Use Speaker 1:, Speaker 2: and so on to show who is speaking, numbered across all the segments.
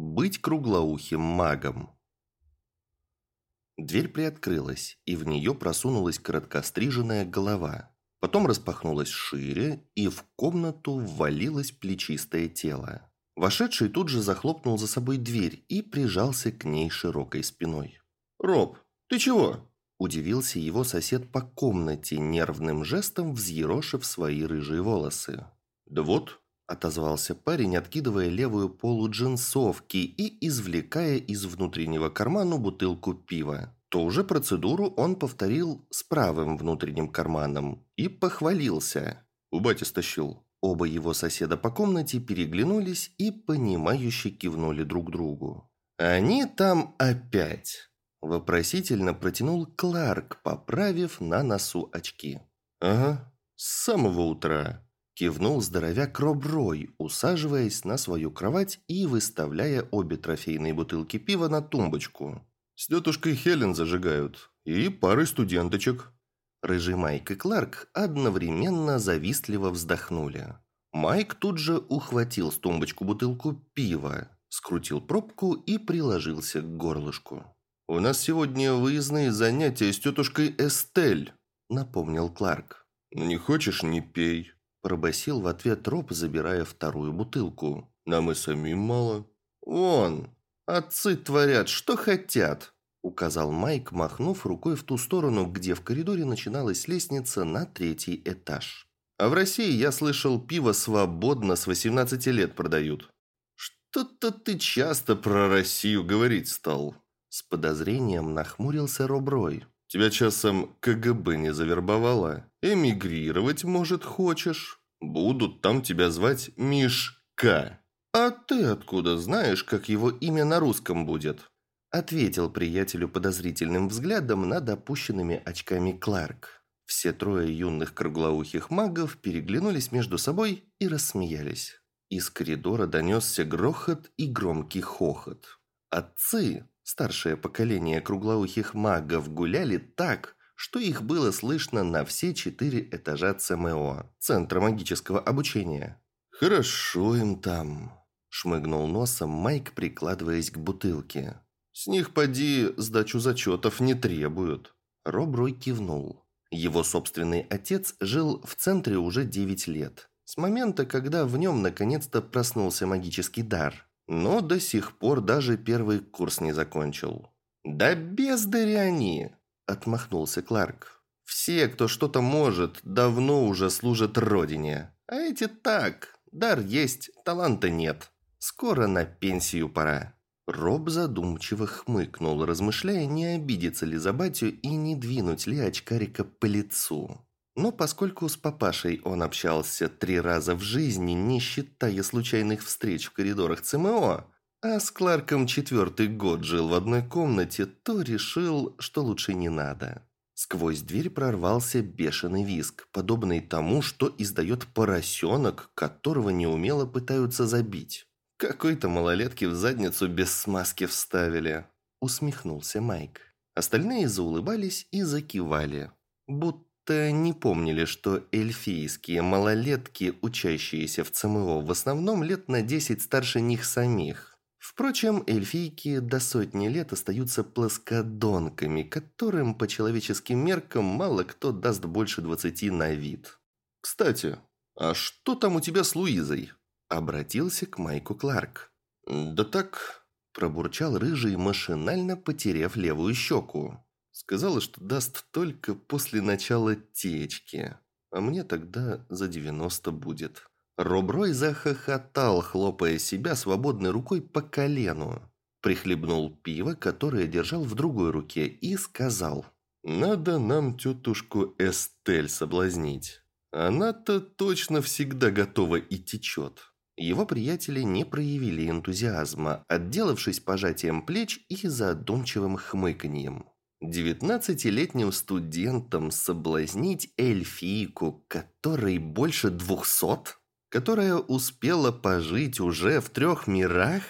Speaker 1: Быть круглоухим магом. Дверь приоткрылась, и в нее просунулась короткостриженная голова. Потом распахнулась шире, и в комнату ввалилось плечистое тело. Вошедший тут же захлопнул за собой дверь и прижался к ней широкой спиной. «Роб, ты чего?» – удивился его сосед по комнате, нервным жестом взъерошив свои рыжие волосы. «Да вот, отозвался парень, откидывая левую полу джинсовки и извлекая из внутреннего кармана бутылку пива. Ту же процедуру он повторил с правым внутренним карманом и похвалился. У бати стащил. Оба его соседа по комнате переглянулись и понимающе кивнули друг другу. «Они там опять!» Вопросительно протянул Кларк, поправив на носу очки. «Ага, с самого утра», Кивнул здоровяк Роброй, усаживаясь на свою кровать и выставляя обе трофейные бутылки пива на тумбочку. «С тетушкой Хелен зажигают. И парой студенточек». Рыжий Майк и Кларк одновременно завистливо вздохнули. Майк тут же ухватил с тумбочку бутылку пива, скрутил пробку и приложился к горлышку. «У нас сегодня выездные занятия с тетушкой Эстель», – напомнил Кларк. «Не хочешь – не пей», Пробасил в ответ Роб, забирая вторую бутылку. «Нам и самим мало». «Вон, отцы творят, что хотят», – указал Майк, махнув рукой в ту сторону, где в коридоре начиналась лестница на третий этаж. «А в России, я слышал, пиво свободно с 18 лет продают». «Что-то ты часто про Россию говорить стал», – с подозрением нахмурился Роб Рой. «Тебя часом КГБ не завербовало? Эмигрировать, может, хочешь?» Будут там тебя звать Мишка. А ты откуда знаешь, как его имя на русском будет? Ответил приятелю подозрительным взглядом над опущенными очками Кларк. Все трое юных круглоухих магов переглянулись между собой и рассмеялись. Из коридора донесся грохот и громкий хохот. Отцы, старшее поколение круглоухих магов, гуляли так, что их было слышно на все четыре этажа ЦМО, Центра магического обучения. «Хорошо им там», – шмыгнул носом Майк, прикладываясь к бутылке. «С них, поди, сдачу зачетов не требуют». Роб Рой кивнул. Его собственный отец жил в центре уже девять лет. С момента, когда в нем наконец-то проснулся магический дар. Но до сих пор даже первый курс не закончил. «Да бездари они!» Отмахнулся Кларк. «Все, кто что-то может, давно уже служат родине. А эти так, дар есть, таланта нет. Скоро на пенсию пора». Роб задумчиво хмыкнул, размышляя, не обидеться ли за батю и не двинуть ли очкарика по лицу. Но поскольку с папашей он общался три раза в жизни, не считая случайных встреч в коридорах ЦМО, а с Кларком четвертый год жил в одной комнате, то решил, что лучше не надо. Сквозь дверь прорвался бешеный визг, подобный тому, что издает поросенок, которого неумело пытаются забить. «Какой-то малолетки в задницу без смазки вставили», – усмехнулся Майк. Остальные заулыбались и закивали, будто не помнили, что эльфийские малолетки, учащиеся в ЦМО, в основном лет на 10 старше них самих – Впрочем, эльфийки до сотни лет остаются плоскодонками, которым по человеческим меркам мало кто даст больше двадцати на вид. «Кстати, а что там у тебя с Луизой?» Обратился к Майку Кларк. «Да так...» – пробурчал рыжий, машинально потеряв левую щеку. Сказала, что даст только после начала течки, а мне тогда за девяносто будет. Роброй захохотал, хлопая себя свободной рукой по колену. Прихлебнул пиво, которое держал в другой руке, и сказал. «Надо нам тетушку Эстель соблазнить. Она-то точно всегда готова и течет». Его приятели не проявили энтузиазма, отделавшись пожатием плеч и задумчивым хмыканьем. Девятнадцатилетним студентам соблазнить эльфийку, которой больше двухсот? которая успела пожить уже в трех мирах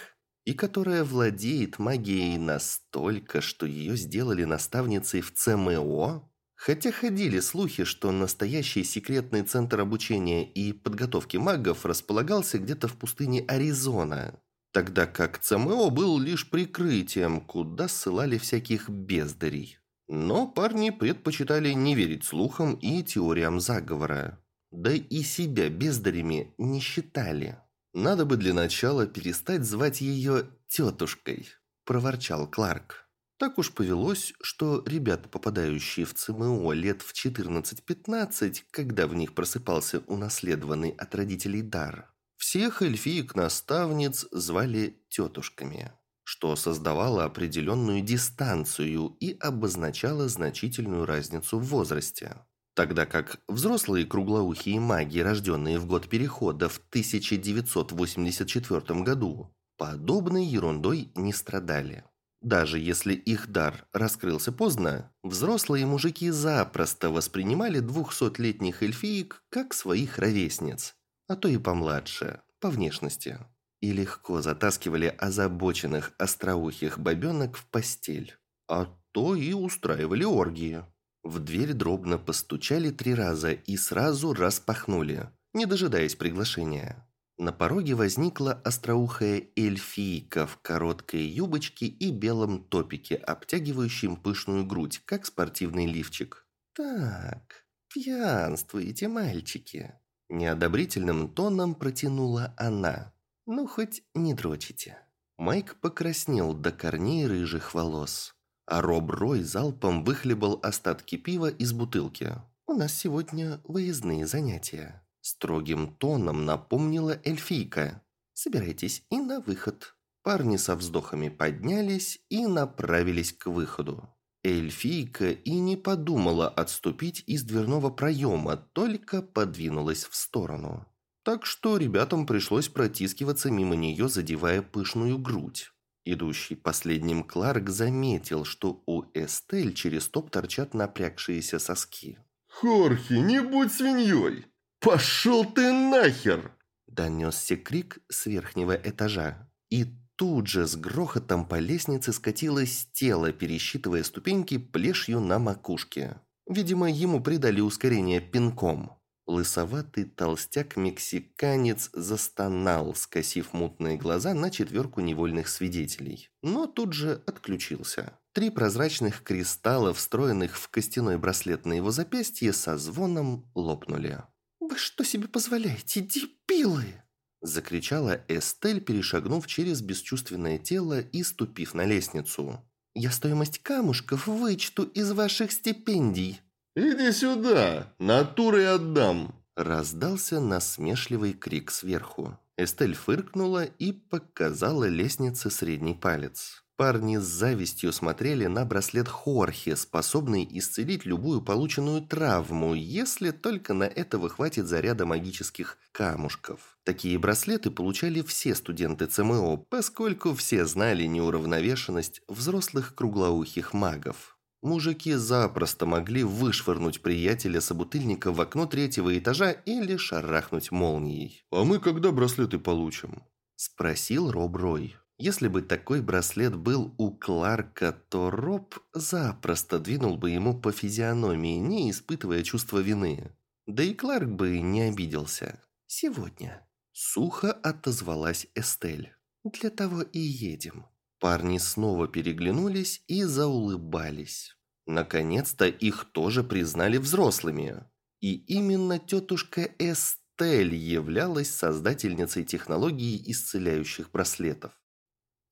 Speaker 1: и которая владеет магией настолько, что ее сделали наставницей в ЦМО? Хотя ходили слухи, что настоящий секретный центр обучения и подготовки магов располагался где-то в пустыне Аризона. Тогда как ЦМО был лишь прикрытием, куда ссылали всяких бездарей. Но парни предпочитали не верить слухам и теориям заговора. Да и себя бездарями не считали. «Надо бы для начала перестать звать ее тетушкой», – проворчал Кларк. Так уж повелось, что ребята, попадающие в ЦМО лет в 14-15, когда в них просыпался унаследованный от родителей дар, всех эльфиек-наставниц звали тетушками, что создавало определенную дистанцию и обозначало значительную разницу в возрасте. Тогда как взрослые круглоухие маги, рожденные в год перехода в 1984 году, подобной ерундой не страдали. Даже если их дар раскрылся поздно, взрослые мужики запросто воспринимали двухсотлетних эльфиек как своих ровесниц, а то и помладше, по внешности. И легко затаскивали озабоченных остроухих бабенок в постель, а то и устраивали оргии. В дверь дробно постучали три раза и сразу распахнули, не дожидаясь приглашения. На пороге возникла остроухая эльфийка в короткой юбочке и белом топике, обтягивающем пышную грудь, как спортивный лифчик. «Так, пьянствуете, мальчики!» Неодобрительным тоном протянула она. «Ну, хоть не дрочите». Майк покраснел до корней рыжих волос, а Роб Рой залпом выхлебал остатки пива из бутылки. «У нас сегодня выездные занятия». Строгим тоном напомнила эльфийка. «Собирайтесь и на выход». Парни со вздохами поднялись и направились к выходу. Эльфийка и не подумала отступить из дверного проема, только подвинулась в сторону. Так что ребятам пришлось протискиваться мимо нее, задевая пышную грудь. Идущий последним Кларк заметил, что у Эстель через топ торчат напрягшиеся соски.
Speaker 2: «Хорхи, не будь свиньей!» «Пошел ты нахер!»
Speaker 1: Донесся крик с верхнего этажа. И тут же с грохотом по лестнице скатилось тело, пересчитывая ступеньки плешью на макушке. Видимо, ему придали ускорение пинком. Лысоватый толстяк-мексиканец застонал, скосив мутные глаза на четверку невольных свидетелей. Но тут же отключился. Три прозрачных кристалла, встроенных в костяной браслет на его запястье, со звоном лопнули. «Вы что себе позволяете, дебилы?» Закричала Эстель, перешагнув через бесчувственное тело и ступив на лестницу. «Я стоимость камушков вычту из ваших стипендий!»
Speaker 2: «Иди сюда, натурой отдам!»
Speaker 1: Раздался насмешливый крик сверху. Эстель фыркнула и показала лестнице средний палец. Парни с завистью смотрели на браслет Хорхе, способный исцелить любую полученную травму, если только на этого хватит заряда магических камушков. Такие браслеты получали все студенты ЦМО, поскольку все знали неуравновешенность взрослых круглоухих магов. Мужики запросто могли вышвырнуть приятеля-собутыльника в окно третьего этажа или шарахнуть молнией.
Speaker 2: «А мы когда браслеты получим?»
Speaker 1: – спросил Роб Рой. Если бы такой браслет был у Кларка, то Роб запросто двинул бы ему по физиономии, не испытывая чувства вины. Да и Кларк бы не обиделся. «Сегодня», – сухо отозвалась Эстель. «Для того и едем». Парни снова переглянулись и заулыбались. Наконец-то их тоже признали взрослыми. И именно тетушка Эстель являлась создательницей технологии исцеляющих браслетов.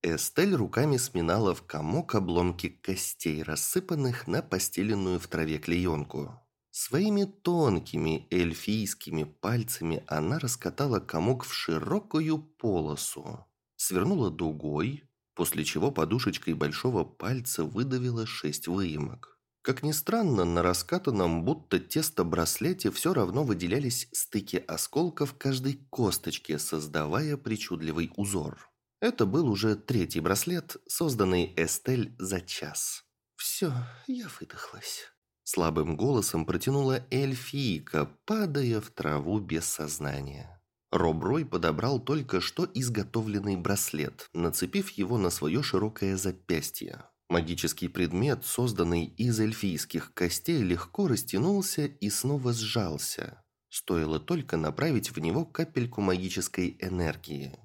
Speaker 1: Эстель руками сминала в комок обломки костей, рассыпанных на постеленную в траве клеенку. Своими тонкими эльфийскими пальцами она раскатала комок в широкую полосу, свернула дугой, после чего подушечкой большого пальца выдавила шесть выемок. Как ни странно, на раскатанном будто тесто браслете все равно выделялись стыки осколков каждой косточки, создавая причудливый узор. Это был уже третий браслет, созданный Эстель за час. «Все, я выдохлась». Слабым голосом протянула эльфийка, падая в траву без сознания. Роб Рой подобрал только что изготовленный браслет, нацепив его на свое широкое запястье. Магический предмет, созданный из эльфийских костей, легко растянулся и снова сжался. Стоило только направить в него капельку магической энергии.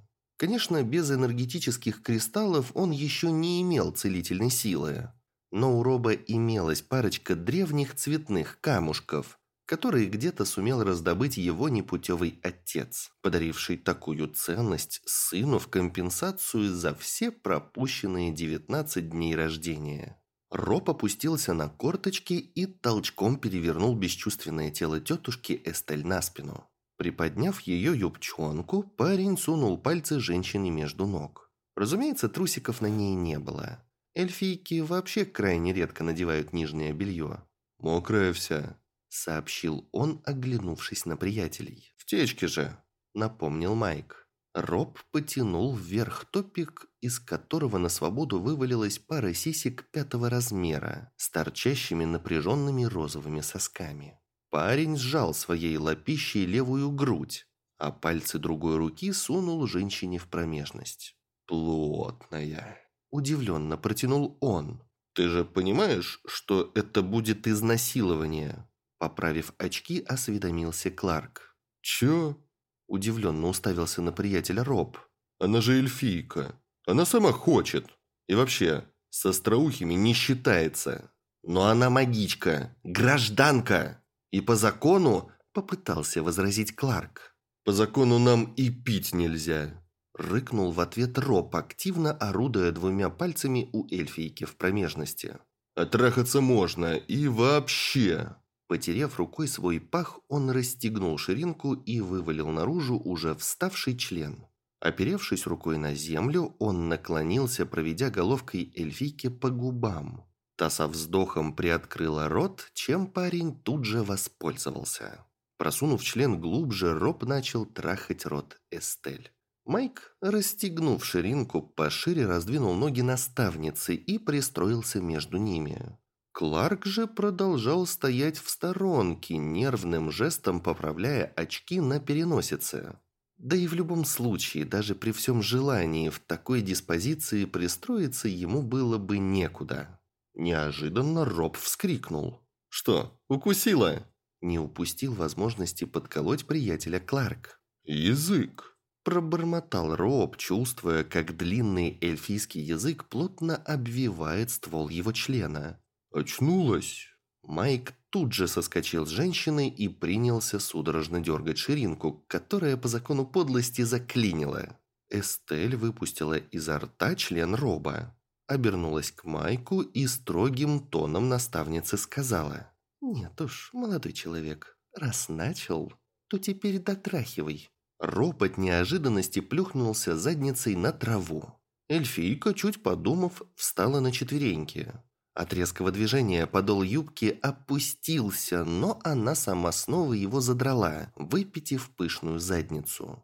Speaker 1: Конечно, без энергетических кристаллов он еще не имел целительной силы. Но у Роба имелась парочка древних цветных камушков, которые где-то сумел раздобыть его непутевый отец, подаривший такую ценность сыну в компенсацию за все пропущенные 19 дней рождения. Роб опустился на корточки и толчком перевернул бесчувственное тело тетушки Эстель на спину. Приподняв ее юбчонку, парень сунул пальцы женщине между ног. Разумеется, трусиков на ней не было. Эльфийки вообще крайне редко надевают нижнее белье. «Мокрая вся», – сообщил он, оглянувшись на приятелей. «В течке же», – напомнил Майк. Роб потянул вверх топик, из которого на свободу вывалилась пара сисек пятого размера с торчащими напряженными розовыми сосками. Парень сжал своей лапищей левую грудь, а пальцы другой руки сунул женщине в промежность. «Плотная!» – удивленно протянул он. «Ты же понимаешь, что это будет изнасилование?» Поправив очки, осведомился Кларк. «Чё?» – удивленно уставился на приятеля Роб. «Она же эльфийка. Она сама хочет. И вообще, с остроухими не считается. Но она магичка, гражданка!» И по закону, попытался возразить Кларк. По закону нам и пить нельзя. Рыкнул в ответ Роб, активно орудуя двумя пальцами у эльфийки в промежности. «Отрахаться можно и вообще!» Потеряв рукой свой пах, он расстегнул ширинку и вывалил наружу уже вставший член. Оперевшись рукой на землю, он наклонился, проведя головкой эльфийки по губам. Та со вздохом приоткрыла рот, чем парень тут же воспользовался. Просунув член глубже, Роб начал трахать рот Эстель. Майк, расстегнув ширинку, пошире раздвинул ноги наставницы и пристроился между ними. Кларк же продолжал стоять в сторонке, нервным жестом поправляя очки на переносице. Да и в любом случае, даже при всем желании в такой диспозиции пристроиться ему было бы некуда. Неожиданно Роб вскрикнул. «Что, укусила?» Не упустил возможности подколоть приятеля Кларк. «Язык!» Пробормотал Роб, чувствуя, как длинный эльфийский язык плотно обвивает ствол его члена. «Очнулась!» Майк тут же соскочил с женщины и принялся судорожно дергать ширинку, которая по закону подлости заклинила. Эстель выпустила изо рта член Роба обернулась к Майку и строгим тоном наставницы сказала. «Нет уж, молодой человек, раз начал, то теперь дотрахивай». Ропот неожиданности плюхнулся задницей на траву. Эльфийка, чуть подумав, встала на четвереньки. От резкого движения подол юбки опустился, но она сама снова его задрала, выпитив пышную задницу.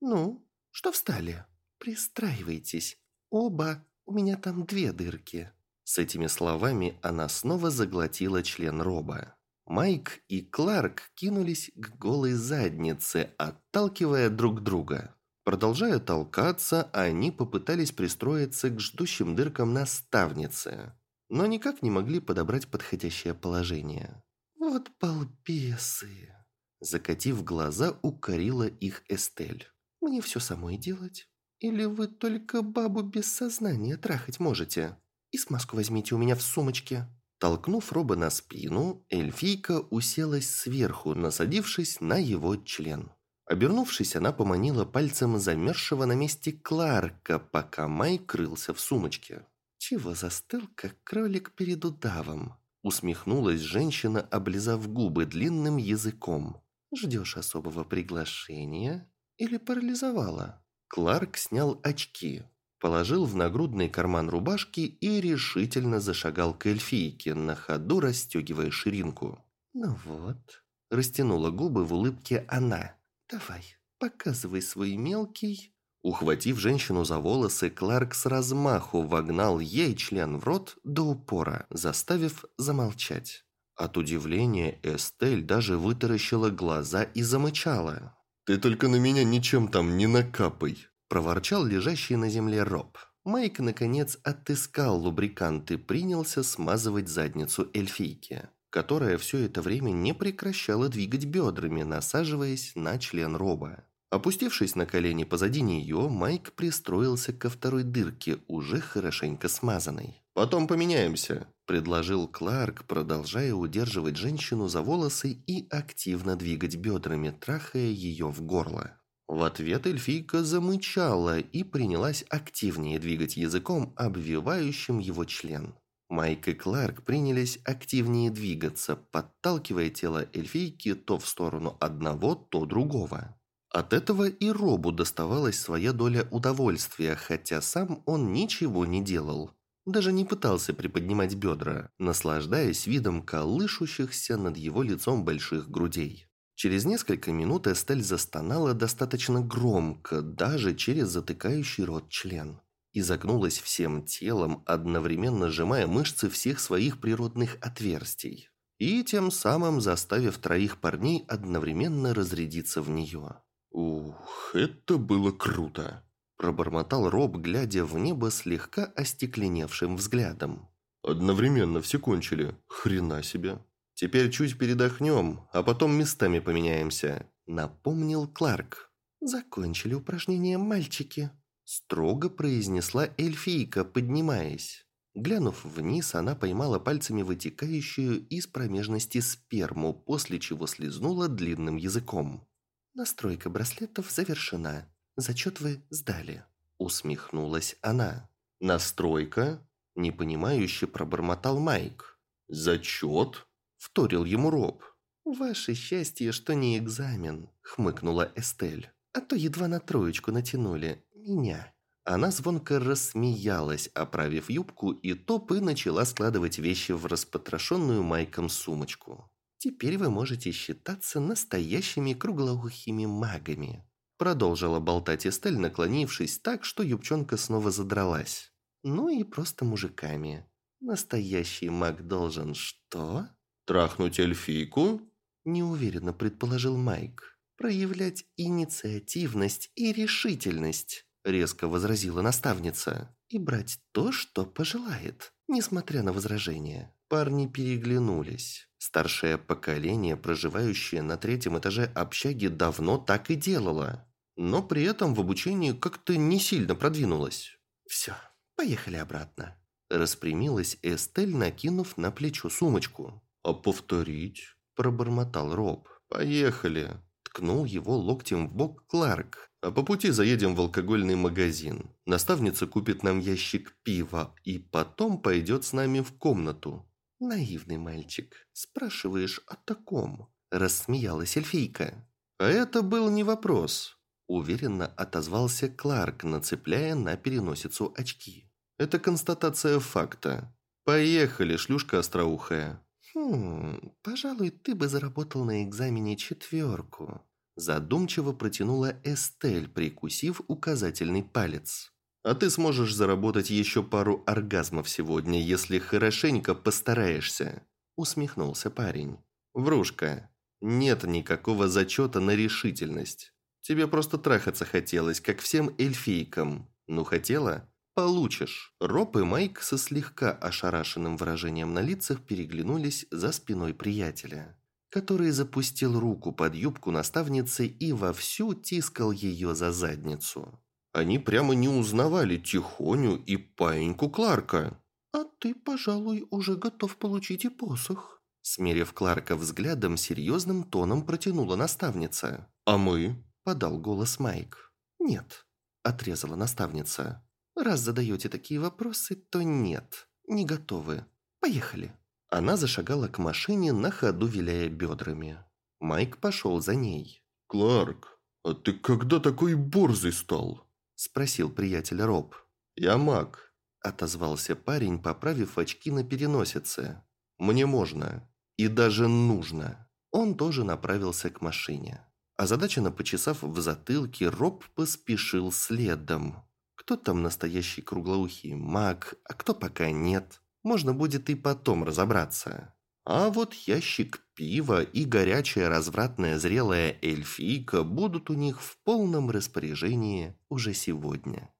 Speaker 1: «Ну, что встали? Пристраивайтесь. Оба у меня там две дырки». С этими словами она снова заглотила член Роба. Майк и Кларк кинулись к голой заднице, отталкивая друг друга. Продолжая толкаться, они попытались пристроиться к ждущим дыркам наставницы, но никак не могли подобрать подходящее положение. «Вот балбесы!» Закатив глаза, укорила их Эстель. «Мне все самой делать?» Или вы только бабу без сознания трахать можете? И смазку возьмите у меня в сумочке». Толкнув Роба на спину, эльфийка уселась сверху, насадившись на его член. Обернувшись, она поманила пальцем замерзшего на месте Кларка, пока Май крылся в сумочке. «Чего застыл, как кролик перед удавом?» Усмехнулась женщина, облизав губы длинным языком. «Ждешь особого приглашения? Или парализовала?» Кларк снял очки, положил в нагрудный карман рубашки и решительно зашагал к эльфийке, на ходу расстегивая ширинку. «Ну вот», – растянула губы в улыбке она. «Давай, показывай свой мелкий...» Ухватив женщину за волосы, Кларк с размаху вогнал ей член в рот до упора, заставив замолчать. От удивления Эстель даже вытаращила глаза и замычала. «Ты только на меня ничем там не накапай!» – проворчал лежащий на земле Роб. Майк, наконец, отыскал лубрикант и принялся смазывать задницу эльфийки, которая все это время не прекращала двигать бедрами, насаживаясь на член Роба. Опустившись на колени позади нее, Майк пристроился ко второй дырке, уже хорошенько смазанной. «Потом поменяемся», – предложил Кларк, продолжая удерживать женщину за волосы и активно двигать бедрами, трахая ее в горло. В ответ эльфийка замычала и принялась активнее двигать языком, обвивающим его член. Майк и Кларк принялись активнее двигаться, подталкивая тело эльфийки то в сторону одного, то другого. От этого и Робу доставалась своя доля удовольствия, хотя сам он ничего не делал. Даже не пытался приподнимать бедра, наслаждаясь видом колышущихся над его лицом больших грудей. Через несколько минут Эстель застонала достаточно громко, даже через затыкающий рот член. И загнулась всем телом, одновременно сжимая мышцы всех своих природных отверстий. И тем самым заставив троих парней одновременно разрядиться в нее.
Speaker 2: «Ух, это было круто!»
Speaker 1: Пробормотал Роб, глядя в небо слегка остекленевшим взглядом.
Speaker 2: «Одновременно все кончили. Хрена себе!»
Speaker 1: «Теперь чуть передохнем, а потом местами поменяемся», — напомнил Кларк. «Закончили упражнение мальчики», — строго произнесла эльфийка, поднимаясь. Глянув вниз, она поймала пальцами вытекающую из промежности сперму, после чего слезнула длинным языком. «Настройка браслетов завершена. Зачет вы сдали», – усмехнулась она.
Speaker 2: «Настройка?» – непонимающе пробормотал Майк. «Зачет?» – вторил ему Роб.
Speaker 1: «Ваше счастье, что не экзамен», – хмыкнула Эстель. «А то едва на троечку натянули. Меня». Она звонко рассмеялась, оправив юбку и топ и начала складывать вещи в распотрошенную Майком сумочку. Теперь вы можете считаться настоящими круглоухими магами». Продолжила болтать Эстель, наклонившись так, что юбчонка снова задралась. «Ну и просто мужиками. Настоящий маг должен что?»
Speaker 2: «Трахнуть эльфийку?»
Speaker 1: Неуверенно предположил Майк. «Проявлять инициативность и решительность», резко возразила наставница. «И брать то, что пожелает, несмотря на возражения». Парни переглянулись. Старшее поколение, проживающее на третьем этаже общаги, давно так и делало. Но при этом в обучении как-то не сильно продвинулось. «Все, поехали обратно», – распрямилась Эстель, накинув на плечо сумочку.
Speaker 2: «А повторить?» – пробормотал Роб.
Speaker 1: «Поехали», – ткнул его локтем в бок Кларк. «А по пути заедем в алкогольный магазин. Наставница купит нам ящик пива и потом пойдет с нами в комнату. «Наивный мальчик, спрашиваешь о таком?» – рассмеялась эльфийка. «А это был не вопрос», – уверенно отозвался Кларк, нацепляя на переносицу очки. «Это констатация факта. Поехали, шлюшка остроухая». «Хм, пожалуй, ты бы заработал на экзамене четверку», – задумчиво протянула Эстель, прикусив указательный палец. А ты сможешь заработать еще пару оргазмов сегодня, если хорошенько постараешься», – усмехнулся парень. «Врушка, нет никакого зачета на решительность. Тебе просто трахаться хотелось, как всем эльфийкам. Ну, хотела? Получишь». Роб и Майк со слегка ошарашенным выражением на лицах переглянулись за спиной приятеля, который запустил руку под юбку наставницы и вовсю тискал ее за задницу. Они прямо не узнавали Тихоню и паиньку Кларка. «А ты, пожалуй, уже готов получить и посох», Смерив Кларка взглядом, серьезным тоном протянула наставница.
Speaker 2: «А мы?»
Speaker 1: – подал голос Майк. «Нет», – отрезала наставница. «Раз задаете такие вопросы, то нет, не готовы. Поехали». Она зашагала к машине, на ходу виляя бедрами. Майк пошел за ней.
Speaker 2: «Кларк, а ты когда такой борзый стал?»
Speaker 1: – спросил приятель Роб.
Speaker 2: «Я маг», –
Speaker 1: отозвался парень, поправив очки на переносице. «Мне можно. И даже нужно». Он тоже направился к машине. Озадаченно почесав в затылке, Роб поспешил следом. Кто там настоящий круглоухий маг, а кто пока нет. Можно будет и потом разобраться. А вот ящик пива и горячая развратная зрелая эльфийка будут у них в полном распоряжении уже сегодня.